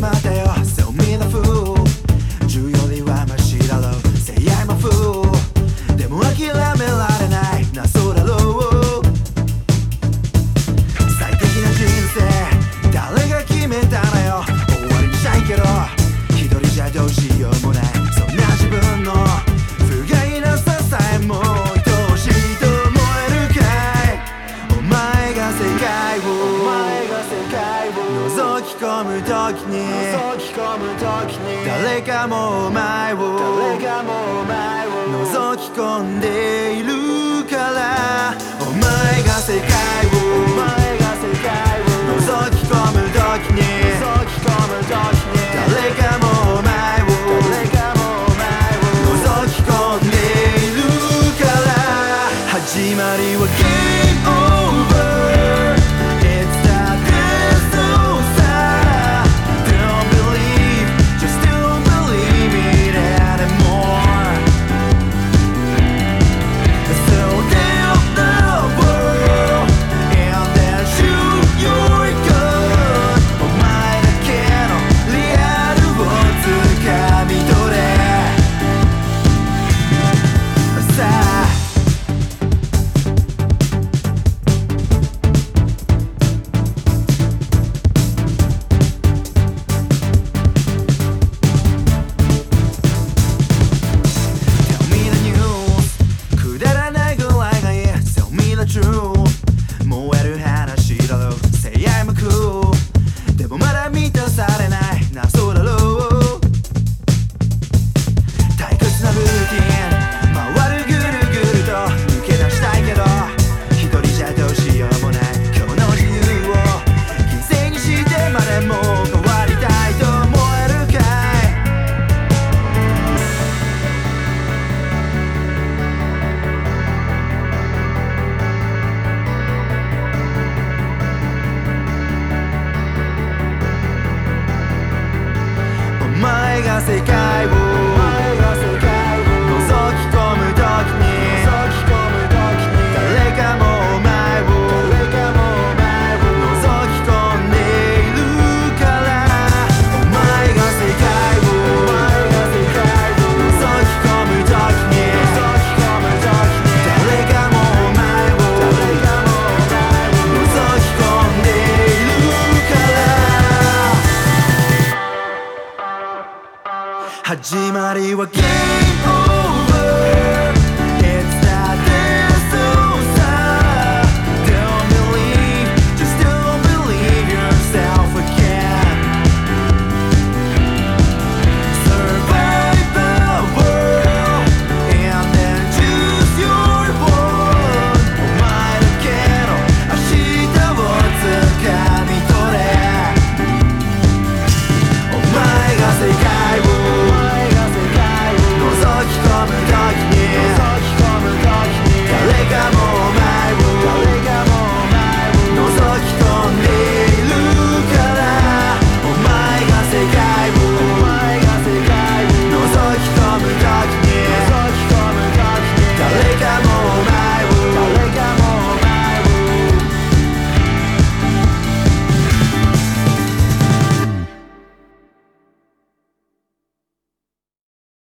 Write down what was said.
my day. に。誰かもお前を。覗き込んでいるから。お前が世界を。き込むに。誰かもお前を。覗き込んでいるから。始まりはゲーム。満たされない。謎だろう。退屈なルーティン。回るぐるぐると抜け出したいけど。一人じゃどうしようもない。今日の自由を犠牲にしてまでも世界を始まりは